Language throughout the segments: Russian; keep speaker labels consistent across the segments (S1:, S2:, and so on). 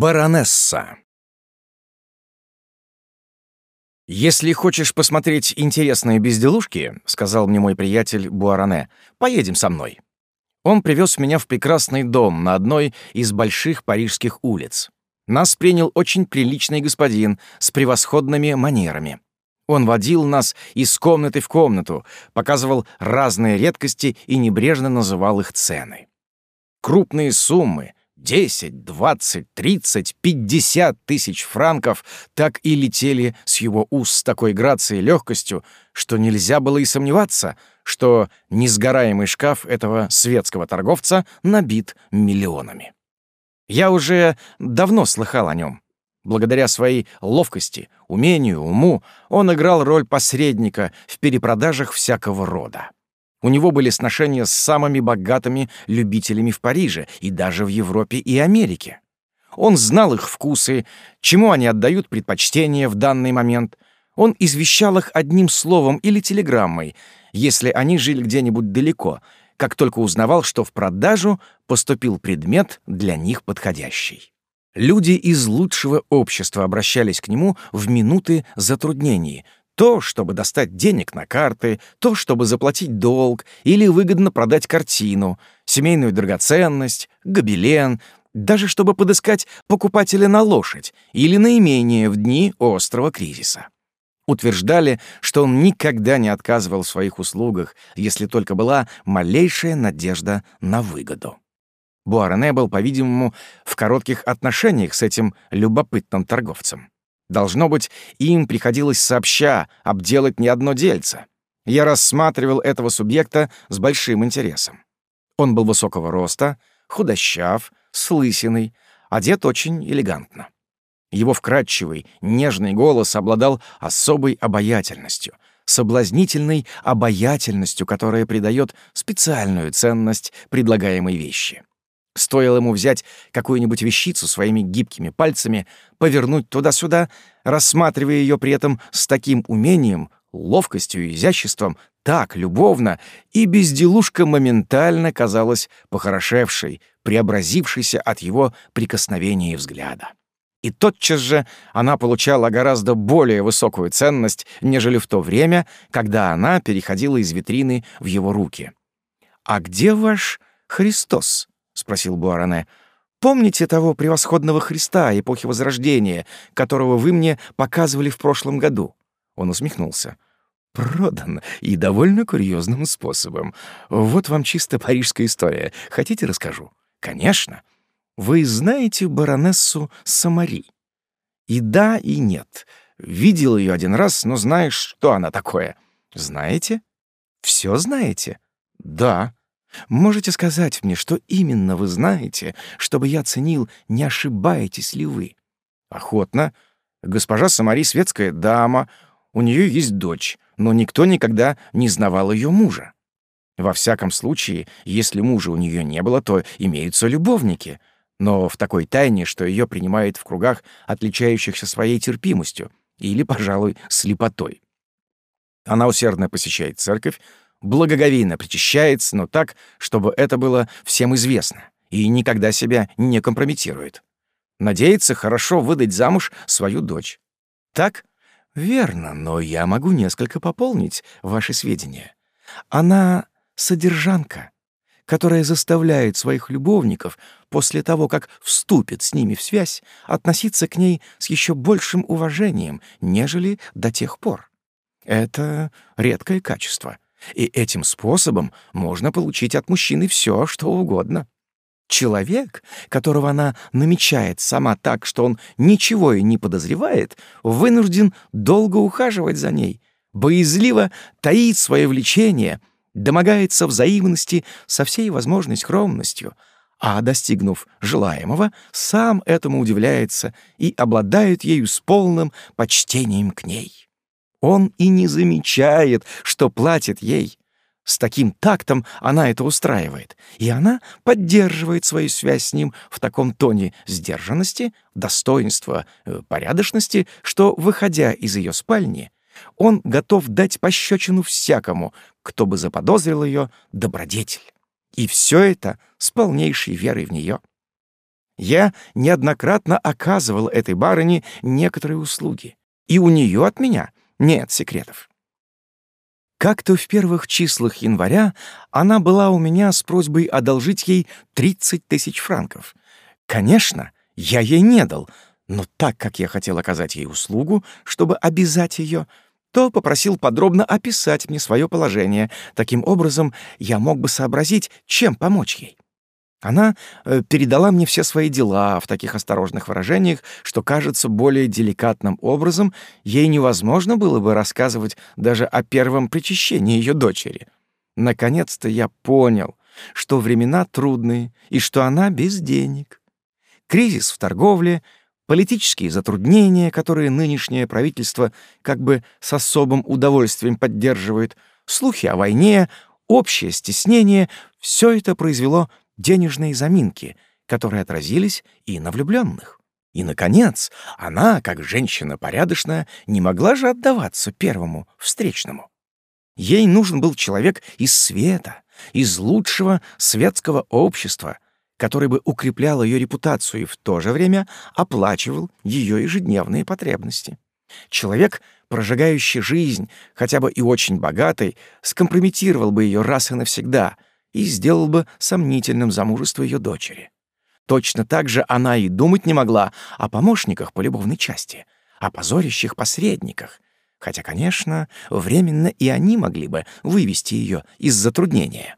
S1: Баронесса «Если хочешь посмотреть интересные безделушки, — сказал мне мой приятель Буаране, — поедем со мной». Он привез меня в прекрасный дом на одной из больших парижских улиц. Нас принял очень приличный господин с превосходными манерами. Он водил нас из комнаты в комнату, показывал разные редкости и небрежно называл их цены. Крупные суммы, 10, 20, 30, 50 тысяч франков так и летели с его уст с такой грацией и легкостью, что нельзя было и сомневаться, что несгораемый шкаф этого светского торговца набит миллионами. Я уже давно слыхал о нем. Благодаря своей ловкости, умению, уму он играл роль посредника в перепродажах всякого рода. У него были сношения с самыми богатыми любителями в Париже и даже в Европе и Америке. Он знал их вкусы, чему они отдают предпочтение в данный момент. Он извещал их одним словом или телеграммой, если они жили где-нибудь далеко, как только узнавал, что в продажу поступил предмет для них подходящий. Люди из лучшего общества обращались к нему в минуты затруднений — то, чтобы достать денег на карты, то, чтобы заплатить долг или выгодно продать картину, семейную драгоценность, гобелен, даже чтобы подыскать покупателя на лошадь или на имение в дни острого кризиса. Утверждали, что он никогда не отказывал в своих услугах, если только была малейшая надежда на выгоду. Буарене был, по-видимому, в коротких отношениях с этим любопытным торговцем. Должно быть, им приходилось сообща обделать не одно дельце. Я рассматривал этого субъекта с большим интересом. Он был высокого роста, худощав, с одет очень элегантно. Его вкрадчивый, нежный голос обладал особой обаятельностью, соблазнительной обаятельностью, которая придает специальную ценность предлагаемой вещи. Стоило ему взять какую-нибудь вещицу своими гибкими пальцами, повернуть туда-сюда, рассматривая ее при этом с таким умением, ловкостью и изяществом, так любовно, и безделушка моментально казалась похорошевшей, преобразившейся от его прикосновения и взгляда. И тотчас же она получала гораздо более высокую ценность, нежели в то время, когда она переходила из витрины в его руки. «А где ваш Христос?» — спросил Буаране. «Помните того превосходного Христа эпохи Возрождения, которого вы мне показывали в прошлом году?» Он усмехнулся. «Продан и довольно курьезным способом. Вот вам чисто парижская история. Хотите, расскажу?» «Конечно. Вы знаете баронессу Самари?» «И да, и нет. Видел ее один раз, но знаешь, что она такое?» «Знаете? Все знаете?» «Да», Можете сказать мне, что именно вы знаете, чтобы я ценил, не ошибаетесь ли вы? Охотно. Госпожа Самари светская дама, у нее есть дочь, но никто никогда не знавал ее мужа. Во всяком случае, если мужа у нее не было, то имеются любовники, но в такой тайне, что ее принимают в кругах, отличающихся своей терпимостью или, пожалуй, слепотой. Она усердно посещает церковь, благоговейно причащается, но так, чтобы это было всем известно, и никогда себя не компрометирует. Надеется хорошо выдать замуж свою дочь. Так? Верно, но я могу несколько пополнить ваши сведения. Она содержанка, которая заставляет своих любовников после того, как вступит с ними в связь, относиться к ней с еще большим уважением, нежели до тех пор. Это редкое качество — и этим способом можно получить от мужчины все, что угодно. Человек, которого она намечает сама так, что он ничего и не подозревает, вынужден долго ухаживать за ней, боязливо таит свое влечение, домогается взаимности со всей возможной скромностью, а, достигнув желаемого, сам этому удивляется и обладает ею с полным почтением к ней. Он и не замечает, что платит ей. С таким тактом она это устраивает, и она поддерживает свою связь с ним в таком тоне сдержанности, достоинства, э, порядочности, что, выходя из ее спальни, он готов дать пощечину всякому, кто бы заподозрил ее добродетель. И все это с полнейшей верой в нее. Я неоднократно оказывал этой барыне некоторые услуги, и у нее от меня нет секретов. Как-то в первых числах января она была у меня с просьбой одолжить ей 30 тысяч франков. Конечно, я ей не дал, но так как я хотел оказать ей услугу, чтобы обязать ее, то попросил подробно описать мне свое положение. Таким образом, я мог бы сообразить, чем помочь ей. Она э, передала мне все свои дела в таких осторожных выражениях, что, кажется, более деликатным образом ей невозможно было бы рассказывать даже о первом причащении ее дочери. Наконец-то я понял, что времена трудные и что она без денег. Кризис в торговле, политические затруднения, которые нынешнее правительство как бы с особым удовольствием поддерживает, слухи о войне, общее стеснение — все это произвело денежные заминки, которые отразились и на влюбленных. И, наконец, она, как женщина порядочная, не могла же отдаваться первому встречному. Ей нужен был человек из света, из лучшего светского общества, который бы укреплял ее репутацию и в то же время оплачивал ее ежедневные потребности. Человек, прожигающий жизнь, хотя бы и очень богатый, скомпрометировал бы ее раз и навсегда — и сделал бы сомнительным замужество ее дочери. Точно так же она и думать не могла о помощниках по любовной части, о позорящих посредниках, хотя, конечно, временно и они могли бы вывести ее из затруднения.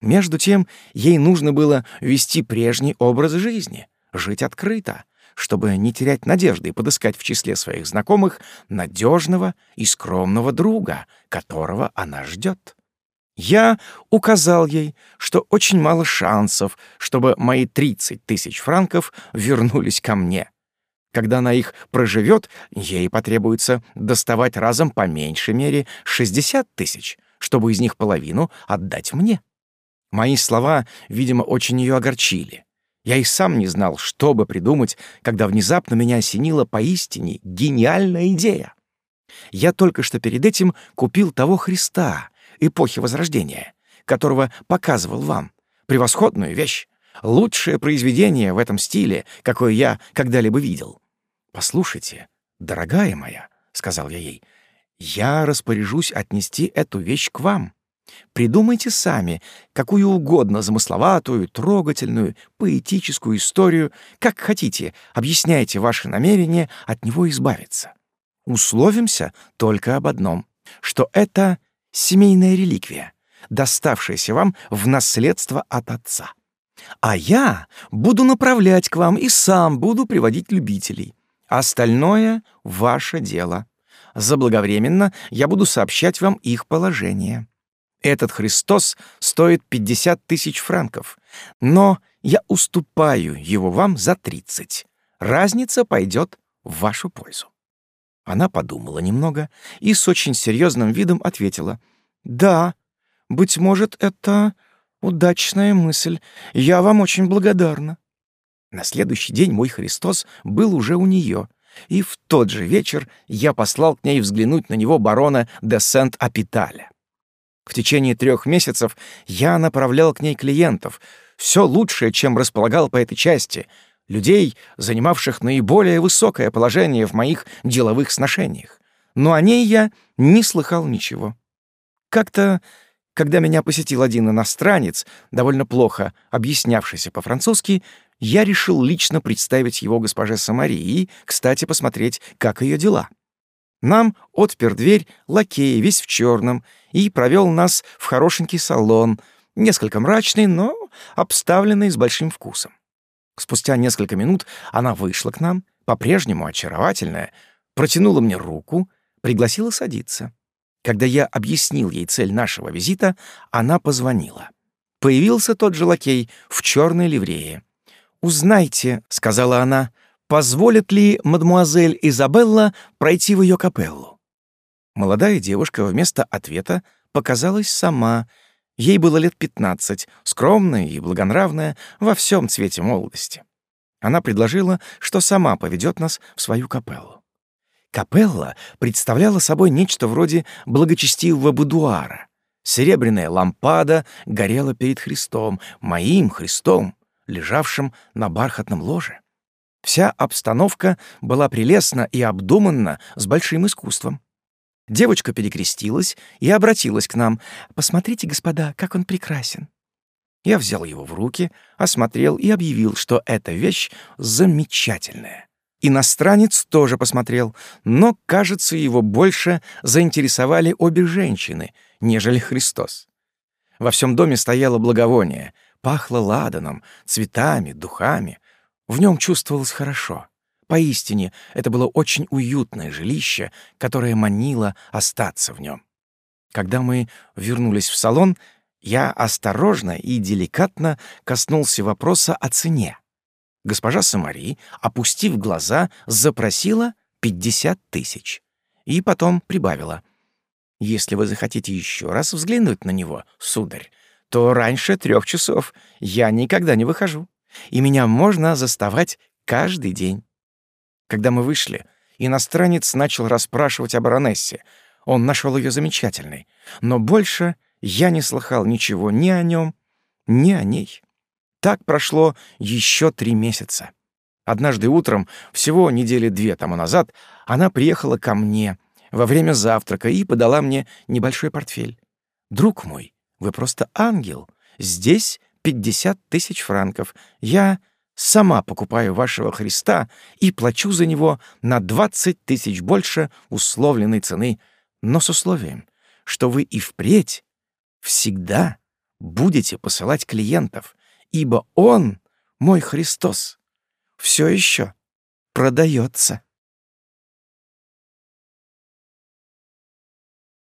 S1: Между тем, ей нужно было вести прежний образ жизни, жить открыто, чтобы не терять надежды и подыскать в числе своих знакомых надежного и скромного друга, которого она ждет. Я указал ей, что очень мало шансов, чтобы мои 30 тысяч франков вернулись ко мне. Когда она их проживет, ей потребуется доставать разом по меньшей мере 60 тысяч, чтобы из них половину отдать мне. Мои слова, видимо, очень ее огорчили. Я и сам не знал, что бы придумать, когда внезапно меня осенила поистине гениальная идея. Я только что перед этим купил того Христа, эпохи Возрождения, которого показывал вам. Превосходную вещь. Лучшее произведение в этом стиле, какое я когда-либо видел. «Послушайте, дорогая моя», — сказал я ей, — «я распоряжусь отнести эту вещь к вам. Придумайте сами какую угодно замысловатую, трогательную, поэтическую историю, как хотите, объясняйте ваши намерения от него избавиться. Условимся только об одном, что это семейная реликвия, доставшаяся вам в наследство от отца. А я буду направлять к вам и сам буду приводить любителей. Остальное — ваше дело. Заблаговременно я буду сообщать вам их положение. Этот Христос стоит 50 тысяч франков, но я уступаю его вам за 30. Разница пойдет в вашу пользу. Она подумала немного и с очень серьезным видом ответила. «Да, быть может, это удачная мысль. Я вам очень благодарна». На следующий день мой Христос был уже у нее, и в тот же вечер я послал к ней взглянуть на него барона де Сент-Апиталя. В течение трех месяцев я направлял к ней клиентов, все лучшее, чем располагал по этой части — людей, занимавших наиболее высокое положение в моих деловых сношениях. Но о ней я не слыхал ничего. Как-то, когда меня посетил один иностранец, довольно плохо объяснявшийся по-французски, я решил лично представить его госпоже Самарии и, кстати, посмотреть, как ее дела. Нам отпер дверь лакей, весь в черном, и провел нас в хорошенький салон, несколько мрачный, но обставленный с большим вкусом. Спустя несколько минут она вышла к нам, по-прежнему очаровательная, протянула мне руку, пригласила садиться. Когда я объяснил ей цель нашего визита, она позвонила. Появился тот же лакей в черной ливрее. «Узнайте», — сказала она, — «позволит ли мадмуазель Изабелла пройти в ее капеллу?» Молодая девушка вместо ответа показалась сама — Ей было лет пятнадцать, скромная и благонравная во всем цвете молодости. Она предложила, что сама поведет нас в свою капеллу. Капелла представляла собой нечто вроде благочестивого будуара. Серебряная лампада горела перед Христом, моим Христом, лежавшем на бархатном ложе. Вся обстановка была прелестна и обдуманна с большим искусством. Девочка перекрестилась и обратилась к нам. «Посмотрите, господа, как он прекрасен!» Я взял его в руки, осмотрел и объявил, что эта вещь замечательная. Иностранец тоже посмотрел, но, кажется, его больше заинтересовали обе женщины, нежели Христос. Во всем доме стояло благовоние, пахло ладаном, цветами, духами. В нем чувствовалось хорошо. Поистине, это было очень уютное жилище, которое манило остаться в нем. Когда мы вернулись в салон, я осторожно и деликатно коснулся вопроса о цене. Госпожа Самари, опустив глаза, запросила 50 тысяч. И потом прибавила. «Если вы захотите еще раз взглянуть на него, сударь, то раньше трех часов я никогда не выхожу, и меня можно заставать каждый день». Когда мы вышли, иностранец начал расспрашивать о баронессе. Он нашел ее замечательной, но больше я не слыхал ничего ни о нем, ни о ней. Так прошло еще три месяца. Однажды утром, всего недели две тому назад, она приехала ко мне во время завтрака и подала мне небольшой портфель. «Друг мой, вы просто ангел. Здесь пятьдесят тысяч франков. Я сама покупаю вашего Христа и плачу за него на двадцать тысяч больше условленной цены, но с условием, что вы и впредь всегда будете посылать клиентов, ибо Он, мой Христос, все еще продается.